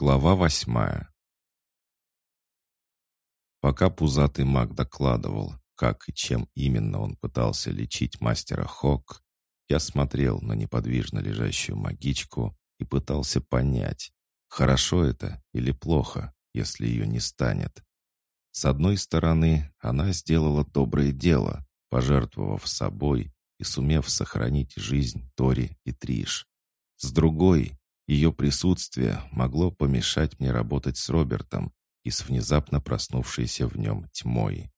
Глава восьмая Пока пузатый маг докладывал, как и чем именно он пытался лечить мастера Хок, я смотрел на неподвижно лежащую магичку и пытался понять, хорошо это или плохо, если ее не станет. С одной стороны, она сделала доброе дело, пожертвовав собой и сумев сохранить жизнь Тори и Триш. С другой, ее присутствие могло помешать мне работать с Робертом и с внезапно проснувшейся в нем тьмой.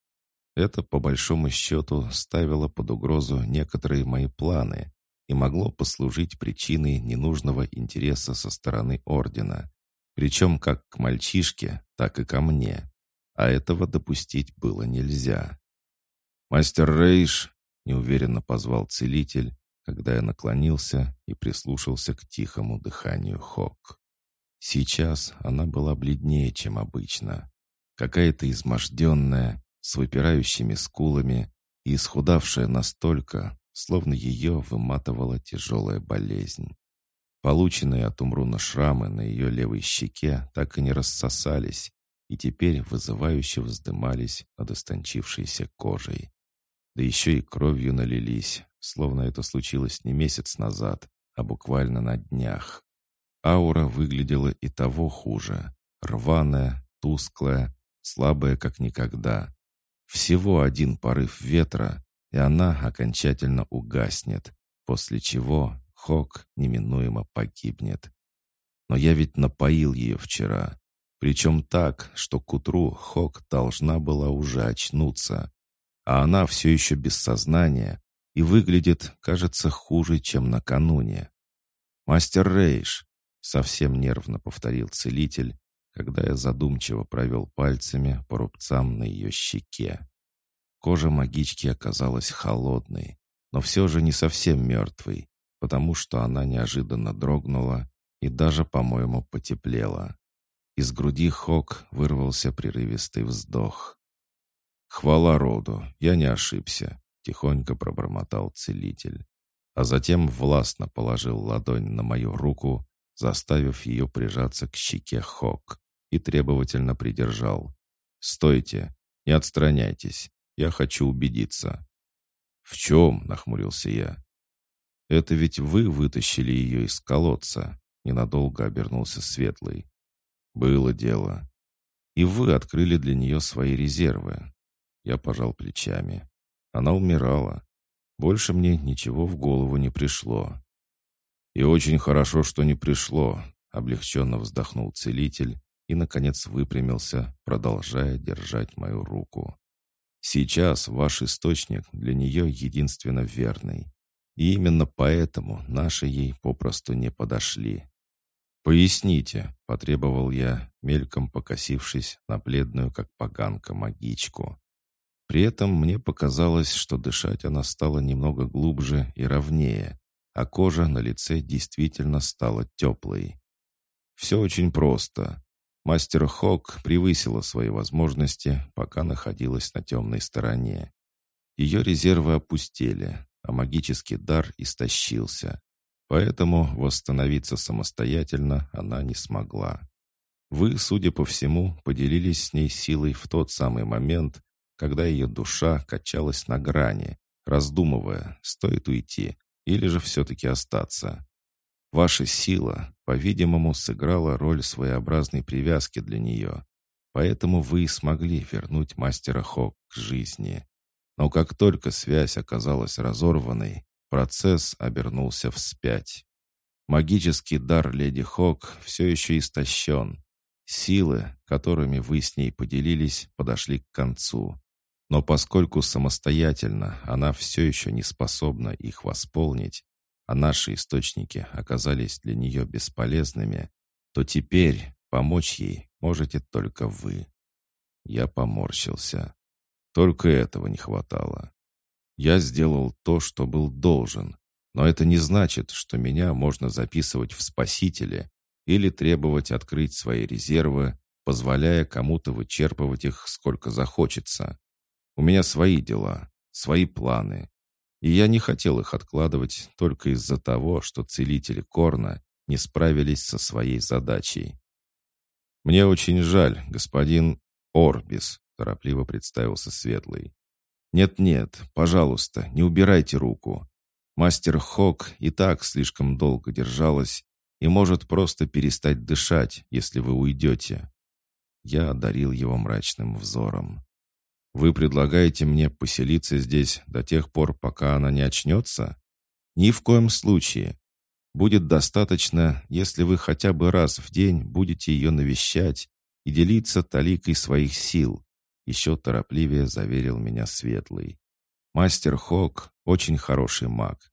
Это, по большому счету, ставило под угрозу некоторые мои планы и могло послужить причиной ненужного интереса со стороны Ордена, причем как к мальчишке, так и ко мне. А этого допустить было нельзя. «Мастер Рейш!» — неуверенно позвал целитель, когда я наклонился и прислушался к тихому дыханию Хок. Сейчас она была бледнее, чем обычно. Какая-то изможденная, с выпирающими скулами и исхудавшая настолько, словно ее выматывала тяжелая болезнь. Полученные от Умруна шрамы на ее левой щеке так и не рассосались и теперь вызывающе вздымались над истончившейся кожей. Да еще и кровью налились, словно это случилось не месяц назад, а буквально на днях. Аура выглядела и того хуже. Рваная, тусклая, слабая как никогда. Всего один порыв ветра, и она окончательно угаснет, после чего Хок неминуемо погибнет. Но я ведь напоил ее вчера. Причем так, что к утру Хок должна была уже очнуться. А она все еще без сознания и выглядит, кажется, хуже, чем накануне. «Мастер Рейш!» — совсем нервно повторил целитель, когда я задумчиво провел пальцами по рубцам на ее щеке. Кожа магички оказалась холодной, но все же не совсем мертвой, потому что она неожиданно дрогнула и даже, по-моему, потеплела. Из груди Хок вырвался прерывистый вздох. «Хвала роду, я не ошибся», — тихонько пробормотал целитель. А затем властно положил ладонь на мою руку, заставив ее прижаться к щеке Хок и требовательно придержал. «Стойте, не отстраняйтесь, я хочу убедиться». «В чем?» — нахмурился я. «Это ведь вы вытащили ее из колодца», — ненадолго обернулся Светлый. «Было дело. И вы открыли для нее свои резервы». Я пожал плечами. Она умирала. Больше мне ничего в голову не пришло. «И очень хорошо, что не пришло», — облегченно вздохнул целитель и, наконец, выпрямился, продолжая держать мою руку. «Сейчас ваш источник для нее единственно верный. И именно поэтому наши ей попросту не подошли». «Поясните», — потребовал я, мельком покосившись на бледную, как поганка, магичку. При этом мне показалось, что дышать она стала немного глубже и ровнее, а кожа на лице действительно стала теплой. Все очень просто. Мастер Хок превысила свои возможности, пока находилась на темной стороне. Ее резервы опустели, а магический дар истощился. Поэтому восстановиться самостоятельно она не смогла. Вы, судя по всему, поделились с ней силой в тот самый момент, когда ее душа качалась на грани, раздумывая, стоит уйти или же все-таки остаться. Ваша сила, по-видимому, сыграла роль своеобразной привязки для нее, поэтому вы и смогли вернуть мастера Хок к жизни. Но как только связь оказалась разорванной, процесс обернулся вспять. Магический дар леди Хок все еще истощен. Силы, которыми вы с ней поделились, подошли к концу. Но поскольку самостоятельно она все еще не способна их восполнить, а наши источники оказались для нее бесполезными, то теперь помочь ей можете только вы. Я поморщился. Только этого не хватало. Я сделал то, что был должен, но это не значит, что меня можно записывать в спасители или требовать открыть свои резервы, позволяя кому-то вычерпывать их сколько захочется. У меня свои дела, свои планы. И я не хотел их откладывать только из-за того, что целители Корна не справились со своей задачей. «Мне очень жаль, господин Орбис», — торопливо представился Светлый. «Нет-нет, пожалуйста, не убирайте руку. Мастер Хок и так слишком долго держалась и может просто перестать дышать, если вы уйдете». Я одарил его мрачным взором. «Вы предлагаете мне поселиться здесь до тех пор, пока она не очнется?» «Ни в коем случае. Будет достаточно, если вы хотя бы раз в день будете ее навещать и делиться таликой своих сил», еще торопливее заверил меня Светлый. «Мастер Хок — очень хороший маг.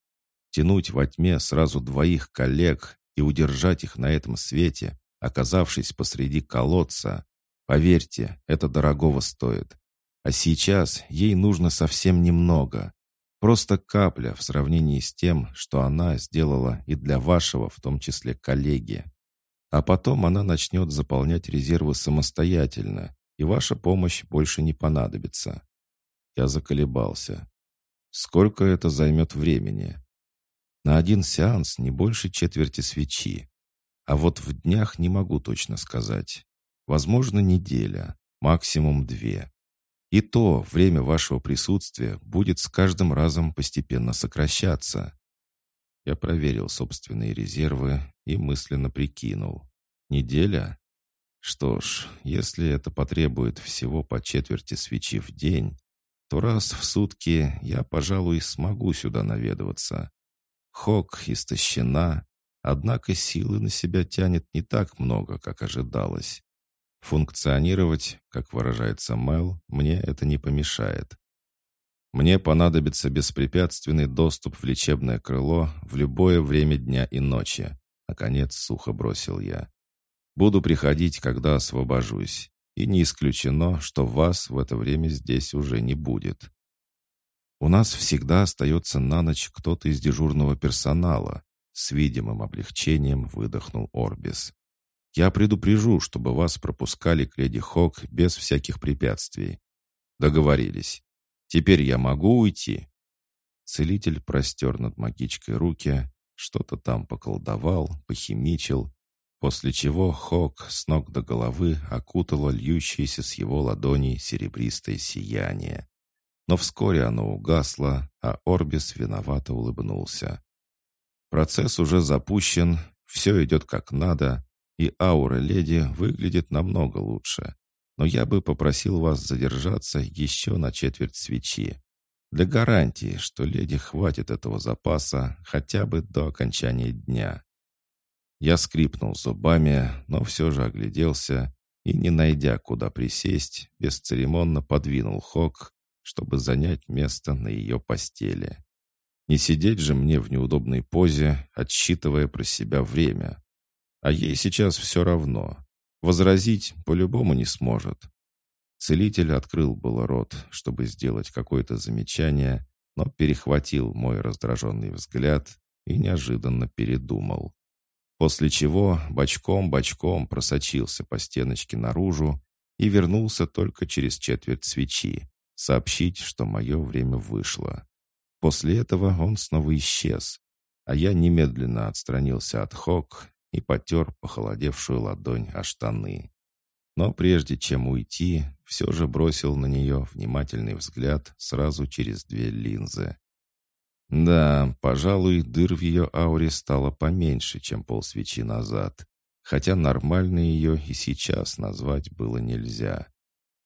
Тянуть во тьме сразу двоих коллег и удержать их на этом свете, оказавшись посреди колодца, поверьте, это дорогого стоит. А сейчас ей нужно совсем немного. Просто капля в сравнении с тем, что она сделала и для вашего, в том числе, коллеги. А потом она начнет заполнять резервы самостоятельно, и ваша помощь больше не понадобится. Я заколебался. Сколько это займет времени? На один сеанс не больше четверти свечи. А вот в днях не могу точно сказать. Возможно, неделя, максимум две. И то время вашего присутствия будет с каждым разом постепенно сокращаться. Я проверил собственные резервы и мысленно прикинул. Неделя? Что ж, если это потребует всего по четверти свечи в день, то раз в сутки я, пожалуй, смогу сюда наведываться. Хок истощена, однако силы на себя тянет не так много, как ожидалось. Функционировать, как выражается Мэл, мне это не помешает. Мне понадобится беспрепятственный доступ в лечебное крыло в любое время дня и ночи. Наконец сухо бросил я. Буду приходить, когда освобожусь. И не исключено, что вас в это время здесь уже не будет. У нас всегда остается на ночь кто-то из дежурного персонала. С видимым облегчением выдохнул Орбис. Я предупрежу, чтобы вас пропускали к леди Хок без всяких препятствий. Договорились. Теперь я могу уйти?» Целитель простер над магичкой руки, что-то там поколдовал, похимичил, после чего Хок с ног до головы окутало льющееся с его ладоней серебристое сияние. Но вскоре оно угасло, а Орбис виновато улыбнулся. Процесс уже запущен, все идет как надо, и аура леди выглядит намного лучше. Но я бы попросил вас задержаться еще на четверть свечи. Для гарантии, что леди хватит этого запаса хотя бы до окончания дня. Я скрипнул зубами, но все же огляделся и, не найдя куда присесть, бесцеремонно подвинул Хок, чтобы занять место на ее постели. Не сидеть же мне в неудобной позе, отсчитывая про себя время. А ей сейчас все равно. Возразить по-любому не сможет. Целитель открыл было рот, чтобы сделать какое-то замечание, но перехватил мой раздраженный взгляд и неожиданно передумал. После чего бочком-бочком просочился по стеночке наружу и вернулся только через четверть свечи, сообщить, что мое время вышло. После этого он снова исчез, а я немедленно отстранился от Хок и потер похолодевшую ладонь о штаны. Но прежде чем уйти, все же бросил на нее внимательный взгляд сразу через две линзы. Да, пожалуй, дыр в ее ауре стало поменьше, чем полсвечи назад, хотя нормально ее и сейчас назвать было нельзя.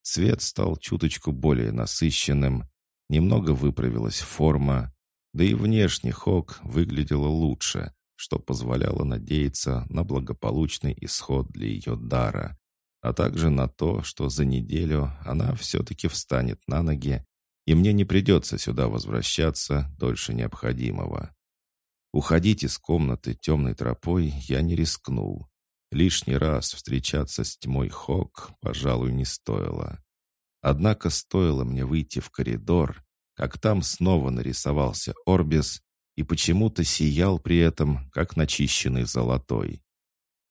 Цвет стал чуточку более насыщенным, немного выправилась форма, да и внешне Хок выглядела лучше, что позволяло надеяться на благополучный исход для ее дара, а также на то, что за неделю она все-таки встанет на ноги, и мне не придется сюда возвращаться дольше необходимого. Уходить из комнаты темной тропой я не рискнул. Лишний раз встречаться с тьмой Хок, пожалуй, не стоило. Однако стоило мне выйти в коридор, как там снова нарисовался Орбис и почему-то сиял при этом, как начищенный золотой.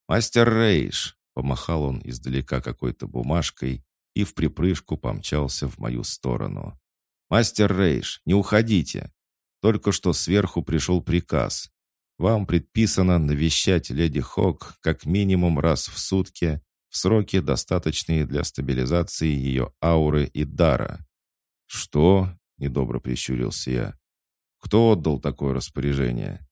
«Мастер Рейш!» — помахал он издалека какой-то бумажкой и в припрыжку помчался в мою сторону. «Мастер Рейш, не уходите! Только что сверху пришел приказ. Вам предписано навещать леди Хок как минимум раз в сутки в сроки, достаточные для стабилизации ее ауры и дара. «Что?» — недобро прищурился я. «Кто отдал такое распоряжение?»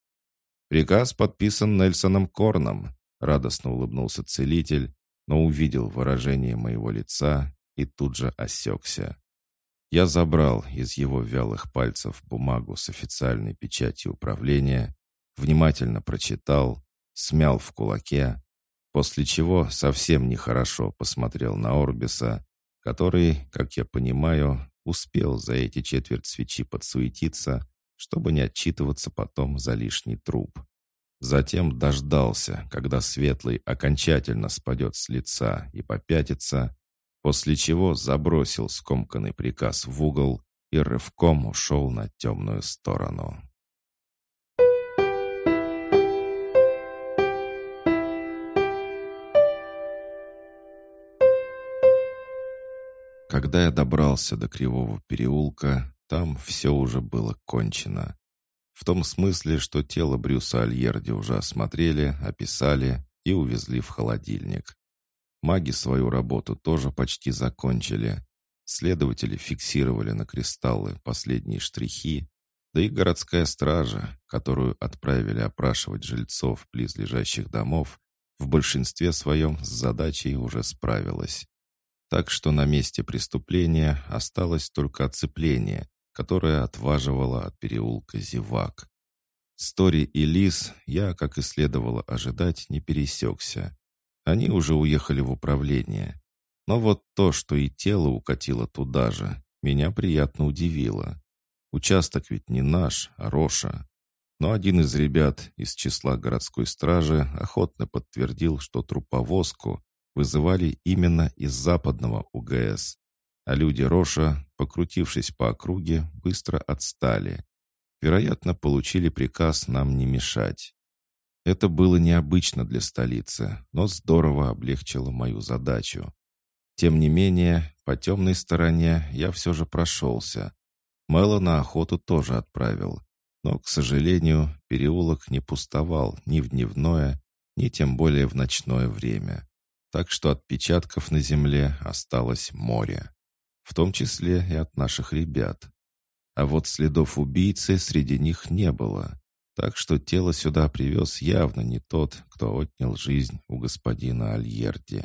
«Приказ подписан Нельсоном Корном», — радостно улыбнулся целитель, но увидел выражение моего лица и тут же осекся. Я забрал из его вялых пальцев бумагу с официальной печатью управления, внимательно прочитал, смял в кулаке, после чего совсем нехорошо посмотрел на Орбиса, который, как я понимаю, успел за эти четверть свечи подсуетиться, чтобы не отчитываться потом за лишний труп. Затем дождался, когда Светлый окончательно спадет с лица и попятится, после чего забросил скомканный приказ в угол и рывком ушел на темную сторону. Когда я добрался до Кривого переулка, там все уже было кончено. В том смысле, что тело Брюса Альерди уже осмотрели, описали и увезли в холодильник. Маги свою работу тоже почти закончили. Следователи фиксировали на кристаллы последние штрихи, да и городская стража, которую отправили опрашивать жильцов близлежащих домов, в большинстве своем с задачей уже справилась. Так что на месте преступления осталось только оцепление, которое отваживало от переулка зевак. Стори и Лис я, как и следовало ожидать, не пересекся. Они уже уехали в управление. Но вот то, что и тело укатило туда же, меня приятно удивило. Участок ведь не наш, а Роша. Но один из ребят из числа городской стражи охотно подтвердил, что труповозку вызывали именно из западного УГС. А люди Роша, покрутившись по округе, быстро отстали. Вероятно, получили приказ нам не мешать. Это было необычно для столицы, но здорово облегчило мою задачу. Тем не менее, по темной стороне я все же прошелся. Мэла на охоту тоже отправил. Но, к сожалению, переулок не пустовал ни в дневное, ни тем более в ночное время. Так что отпечатков на земле осталось море. В том числе и от наших ребят. А вот следов убийцы среди них не было. Так что тело сюда привез явно не тот, кто отнял жизнь у господина Альерди.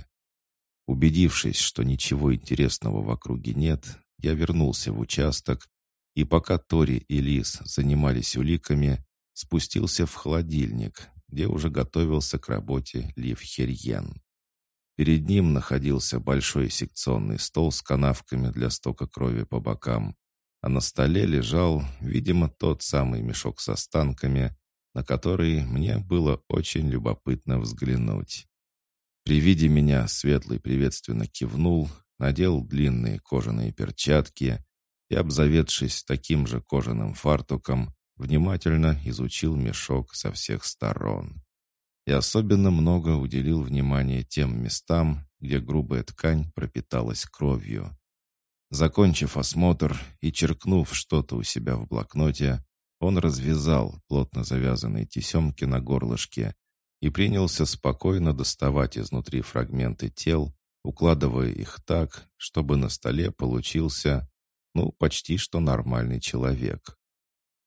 Убедившись, что ничего интересного в округе нет, я вернулся в участок, и пока Тори и Лис занимались уликами, спустился в холодильник, где уже готовился к работе Лив Херьен. Перед ним находился большой секционный стол с канавками для стока крови по бокам, а на столе лежал, видимо, тот самый мешок с останками, на который мне было очень любопытно взглянуть. При виде меня Светлый приветственно кивнул, надел длинные кожаные перчатки и, обзаведшись таким же кожаным фартуком, внимательно изучил мешок со всех сторон. И особенно много уделил внимания тем местам, где грубая ткань пропиталась кровью. Закончив осмотр и черкнув что-то у себя в блокноте, он развязал плотно завязанные тесемки на горлышке и принялся спокойно доставать изнутри фрагменты тел, укладывая их так, чтобы на столе получился, ну, почти что нормальный человек.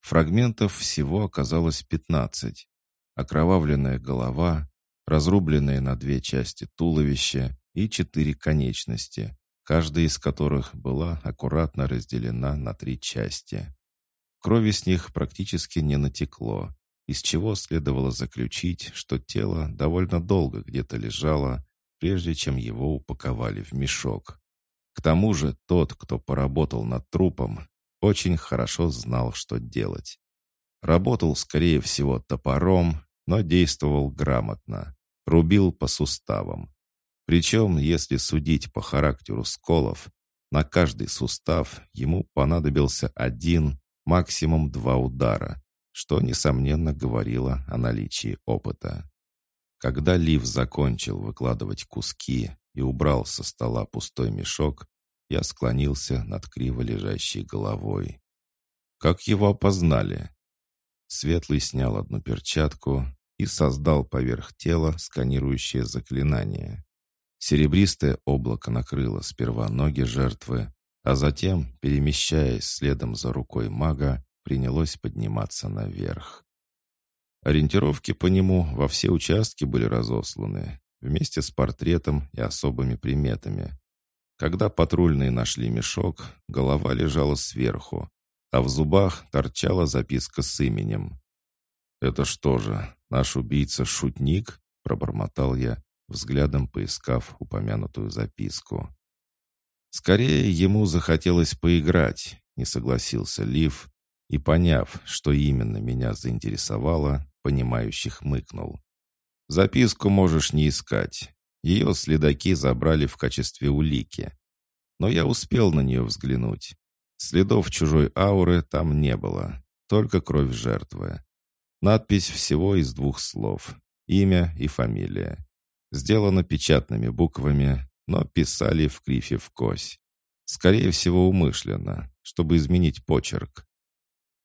Фрагментов всего оказалось пятнадцать. Окровавленная голова, разрубленное на две части туловище и четыре конечности, каждая из которых была аккуратно разделена на три части. Крови с них практически не натекло, из чего следовало заключить, что тело довольно долго где-то лежало, прежде чем его упаковали в мешок. К тому же тот, кто поработал над трупом, очень хорошо знал, что делать. Работал, скорее всего, топором, но действовал грамотно, рубил по суставам. Причем, если судить по характеру сколов, на каждый сустав ему понадобился один, максимум два удара, что, несомненно, говорило о наличии опыта. Когда Лив закончил выкладывать куски и убрал со стола пустой мешок, я склонился над криво лежащей головой. Как его опознали? Светлый снял одну перчатку и создал поверх тела сканирующее заклинание. Серебристое облако накрыло сперва ноги жертвы, а затем, перемещаясь следом за рукой мага, принялось подниматься наверх. Ориентировки по нему во все участки были разосланы, вместе с портретом и особыми приметами. Когда патрульные нашли мешок, голова лежала сверху, а в зубах торчала записка с именем. «Это что же, наш убийца-шутник?» — пробормотал я, взглядом поискав упомянутую записку. «Скорее ему захотелось поиграть», — не согласился Лив, и, поняв, что именно меня заинтересовало, понимающих мыкнул. «Записку можешь не искать. Ее следаки забрали в качестве улики. Но я успел на нее взглянуть. Следов чужой ауры там не было, только кровь жертвы. Надпись всего из двух слов — имя и фамилия. Сделано печатными буквами, но писали в крифе в кось. Скорее всего, умышленно, чтобы изменить почерк.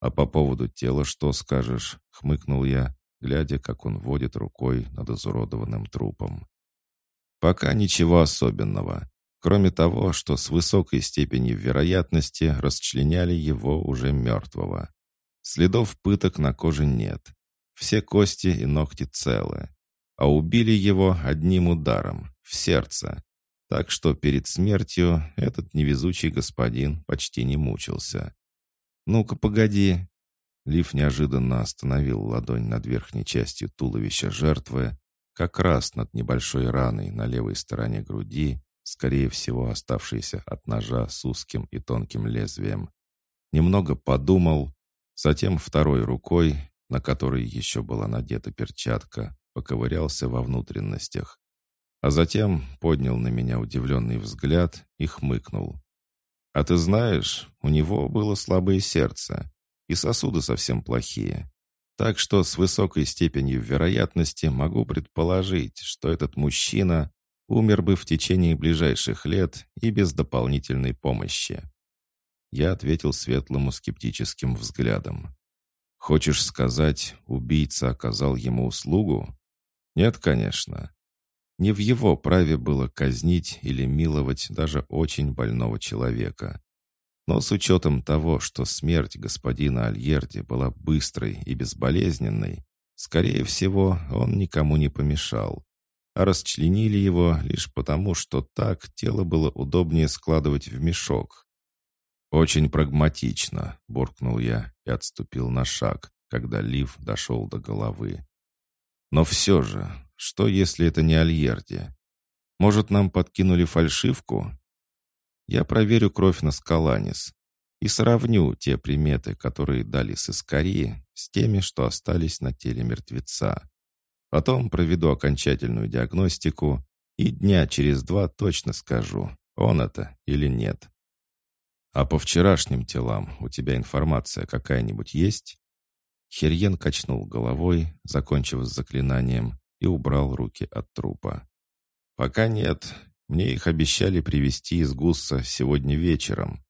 «А по поводу тела что скажешь?» — хмыкнул я, глядя, как он водит рукой над изуродованным трупом. «Пока ничего особенного, кроме того, что с высокой степенью вероятности расчленяли его уже мертвого. Следов пыток на коже нет. Все кости и ногти целы. А убили его одним ударом, в сердце. Так что перед смертью этот невезучий господин почти не мучился. «Ну-ка, погоди!» Лив неожиданно остановил ладонь над верхней частью туловища жертвы, как раз над небольшой раной на левой стороне груди, скорее всего оставшейся от ножа с узким и тонким лезвием. Немного подумал, затем второй рукой, на которой еще была надета перчатка, поковырялся во внутренностях. А затем поднял на меня удивленный взгляд и хмыкнул. А ты знаешь, у него было слабое сердце, и сосуды совсем плохие. Так что с высокой степенью вероятности могу предположить, что этот мужчина умер бы в течение ближайших лет и без дополнительной помощи. Я ответил светлому скептическим взглядом. «Хочешь сказать, убийца оказал ему услугу?» «Нет, конечно. Не в его праве было казнить или миловать даже очень больного человека. Но с учетом того, что смерть господина Альерди была быстрой и безболезненной, скорее всего, он никому не помешал. А расчленили его лишь потому, что так тело было удобнее складывать в мешок. «Очень прагматично», — буркнул я и отступил на шаг, когда Лив дошел до головы. «Но все же, что, если это не Альерди? Может, нам подкинули фальшивку? Я проверю кровь на Скаланис и сравню те приметы, которые дали сыскари, с теми, что остались на теле мертвеца. Потом проведу окончательную диагностику и дня через два точно скажу, он это или нет. А по вчерашним телам у тебя информация какая-нибудь есть? Херьен качнул головой, закончив с заклинанием, и убрал руки от трупа. «Пока нет. Мне их обещали привезти из Гусса сегодня вечером.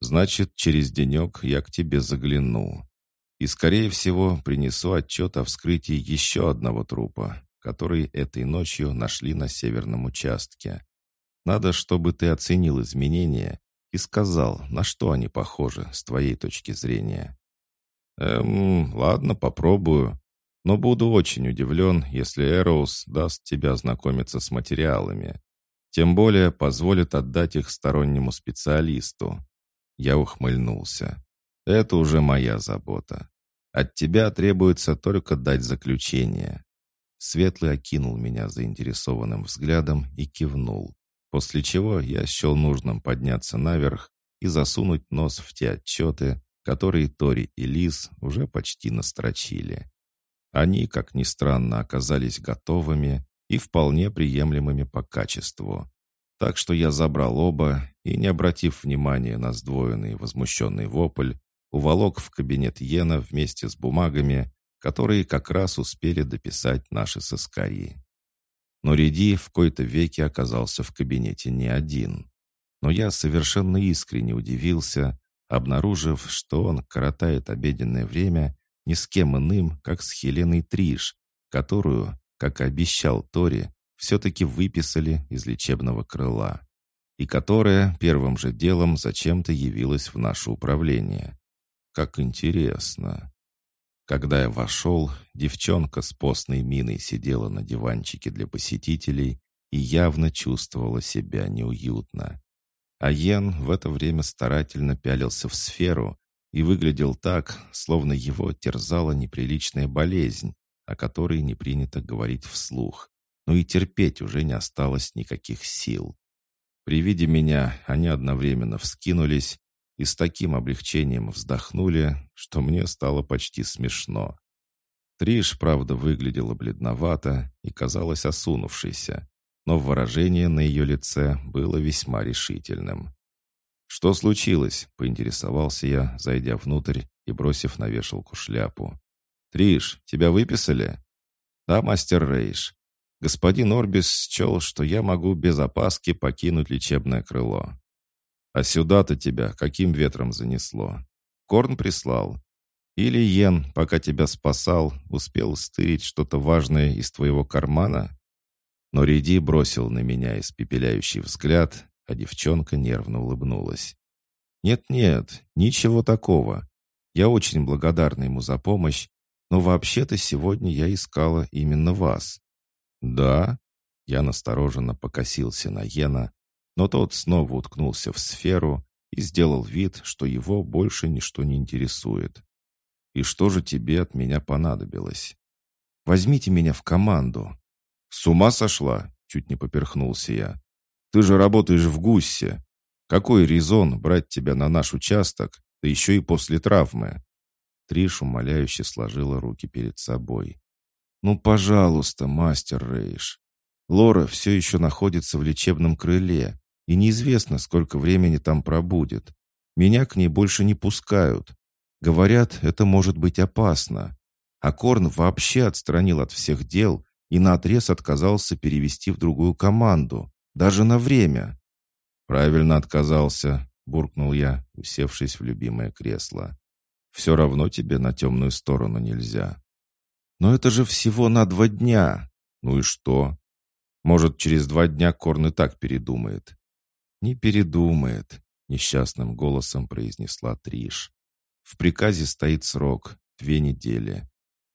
Значит, через денек я к тебе загляну. И, скорее всего, принесу отчет о вскрытии еще одного трупа, который этой ночью нашли на северном участке. Надо, чтобы ты оценил изменения и сказал, на что они похожи с твоей точки зрения. Эм, ладно, попробую. Но буду очень удивлен, если Эроус даст тебя ознакомиться с материалами. Тем более позволит отдать их стороннему специалисту. Я ухмыльнулся. Это уже моя забота. От тебя требуется только дать заключение. Светлый окинул меня заинтересованным взглядом и кивнул, после чего я счел нужным подняться наверх и засунуть нос в те отчеты, которые Тори и Лис уже почти настрочили. Они, как ни странно, оказались готовыми и вполне приемлемыми по качеству. Так что я забрал оба и, не обратив внимания на сдвоенный возмущенный вопль, уволок в кабинет Йена вместе с бумагами, которые как раз успели дописать наши соскари. Но Реди в кои-то веке оказался в кабинете не один. Но я совершенно искренне удивился, обнаружив, что он коротает обеденное время ни с кем иным, как с Хеленой Триш, которую, как и обещал Тори, все-таки выписали из лечебного крыла, и которая первым же делом зачем-то явилась в наше управление. Как интересно. Когда я вошел, девчонка с постной миной сидела на диванчике для посетителей и явно чувствовала себя неуютно. А Йен в это время старательно пялился в сферу и выглядел так, словно его терзала неприличная болезнь, о которой не принято говорить вслух, но и терпеть уже не осталось никаких сил. При виде меня они одновременно вскинулись и с таким облегчением вздохнули, что мне стало почти смешно. Триш, правда, выглядела бледновато и казалась осунувшейся, но выражение на ее лице было весьма решительным. «Что случилось?» — поинтересовался я, зайдя внутрь и бросив на вешалку шляпу. «Триш, тебя выписали?» «Да, мастер Рейш. Господин Орбис счел, что я могу без опаски покинуть лечебное крыло. А сюда-то тебя каким ветром занесло? Корн прислал. Или Йен, пока тебя спасал, успел стырить что-то важное из твоего кармана?» Но Риди бросил на меня испепеляющий взгляд, а девчонка нервно улыбнулась. «Нет-нет, ничего такого. Я очень благодарна ему за помощь, но вообще-то сегодня я искала именно вас». «Да?» Я настороженно покосился на Йена, но тот снова уткнулся в сферу и сделал вид, что его больше ничто не интересует. «И что же тебе от меня понадобилось?» «Возьмите меня в команду. «С ума сошла?» — чуть не поперхнулся я. «Ты же работаешь в ГУСе. Какой резон брать тебя на наш участок, да еще и после травмы?» Триш умоляюще сложила руки перед собой. «Ну, пожалуйста, мастер Рейш. Лора все еще находится в лечебном крыле, и неизвестно, сколько времени там пробудет. Меня к ней больше не пускают. Говорят, это может быть опасно. А Корн вообще отстранил от всех дел и наотрез отказался перевести в другую команду, даже на время. «Правильно отказался», — буркнул я, усевшись в любимое кресло. «Все равно тебе на темную сторону нельзя». «Но это же всего на два дня!» «Ну и что? Может, через два дня Корн и так передумает?» «Не передумает», — несчастным голосом произнесла Триш. «В приказе стоит срок — две недели.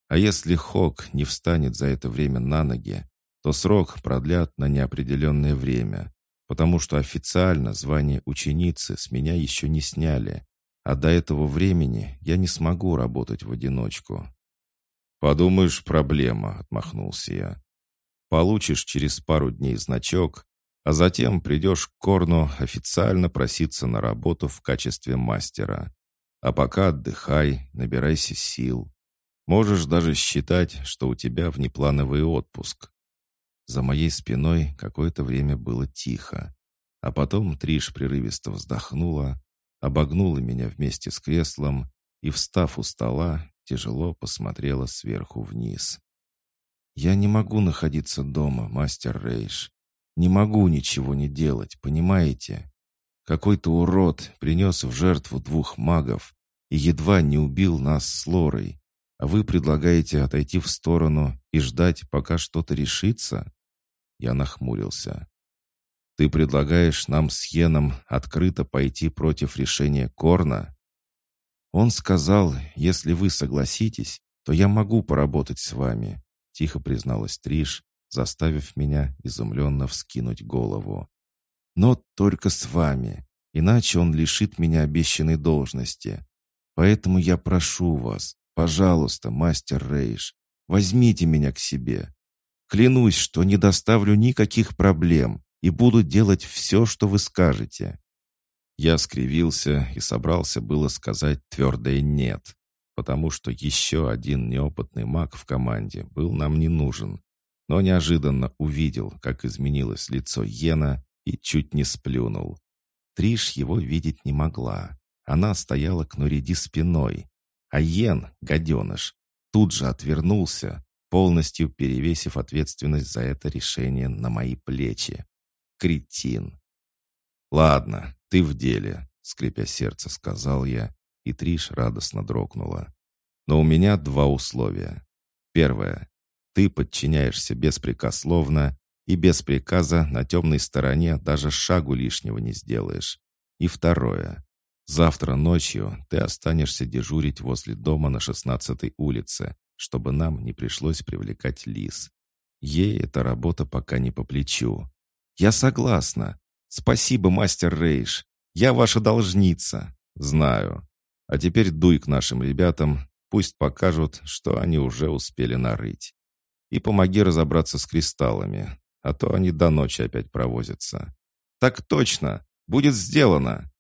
А если Хок не встанет за это время на ноги, то срок продлят на неопределенное время, потому что официально звание ученицы с меня еще не сняли, а до этого времени я не смогу работать в одиночку. «Подумаешь, проблема», — отмахнулся я. «Получишь через пару дней значок, а затем придешь к Корну официально проситься на работу в качестве мастера. А пока отдыхай, набирайся сил. Можешь даже считать, что у тебя внеплановый отпуск. За моей спиной какое-то время было тихо. А потом Триш прерывисто вздохнула, обогнула меня вместе с креслом и, встав у стола, тяжело посмотрела сверху вниз. «Я не могу находиться дома, мастер Рейш. Не могу ничего не делать, понимаете? Какой-то урод принес в жертву двух магов и едва не убил нас с Лорой а вы предлагаете отойти в сторону и ждать, пока что-то решится?» Я нахмурился. «Ты предлагаешь нам с Йеном открыто пойти против решения Корна?» «Он сказал, если вы согласитесь, то я могу поработать с вами», тихо призналась Триш, заставив меня изумленно вскинуть голову. «Но только с вами, иначе он лишит меня обещанной должности. Поэтому я прошу вас, Пожалуйста, мастер Рейш, возьмите меня к себе. Клянусь, что не доставлю никаких проблем и буду делать все, что вы скажете». Я скривился и собрался было сказать твердое «нет», потому что еще один неопытный маг в команде был нам не нужен, но неожиданно увидел, как изменилось лицо Йена и чуть не сплюнул. Триш его видеть не могла. Она стояла к Нуриди спиной, а Йен, гаденыш, тут же отвернулся, полностью перевесив ответственность за это решение на мои плечи. Кретин. «Ладно, ты в деле», — скрипя сердце, сказал я, и Триш радостно дрогнула. «Но у меня два условия. Первое. Ты подчиняешься беспрекословно И без приказа на темной стороне даже шагу лишнего не сделаешь. И второе. Завтра ночью ты останешься дежурить возле дома на 16-й улице, чтобы нам не пришлось привлекать Лис. Ей эта работа пока не по плечу. Я согласна. Спасибо, мастер Рейш. Я ваша должница. Знаю. А теперь дуй к нашим ребятам, пусть покажут, что они уже успели нарыть. И помоги разобраться с кристаллами, а то они до ночи опять провозятся. Так точно! Будет сделано!»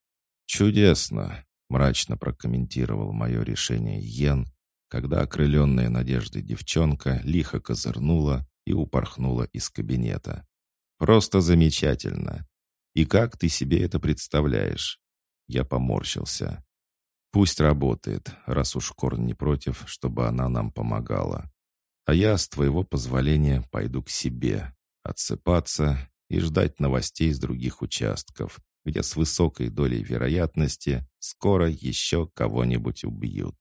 «Чудесно!» — мрачно прокомментировал мое решение Йен, когда окрыленная надеждой девчонка лихо козырнула и упорхнула из кабинета. «Просто замечательно! И как ты себе это представляешь?» Я поморщился. «Пусть работает, раз уж Корн не против, чтобы она нам помогала. А я, с твоего позволения, пойду к себе, отсыпаться и ждать новостей с других участков, где с высокой долей вероятности скоро еще кого-нибудь убьют.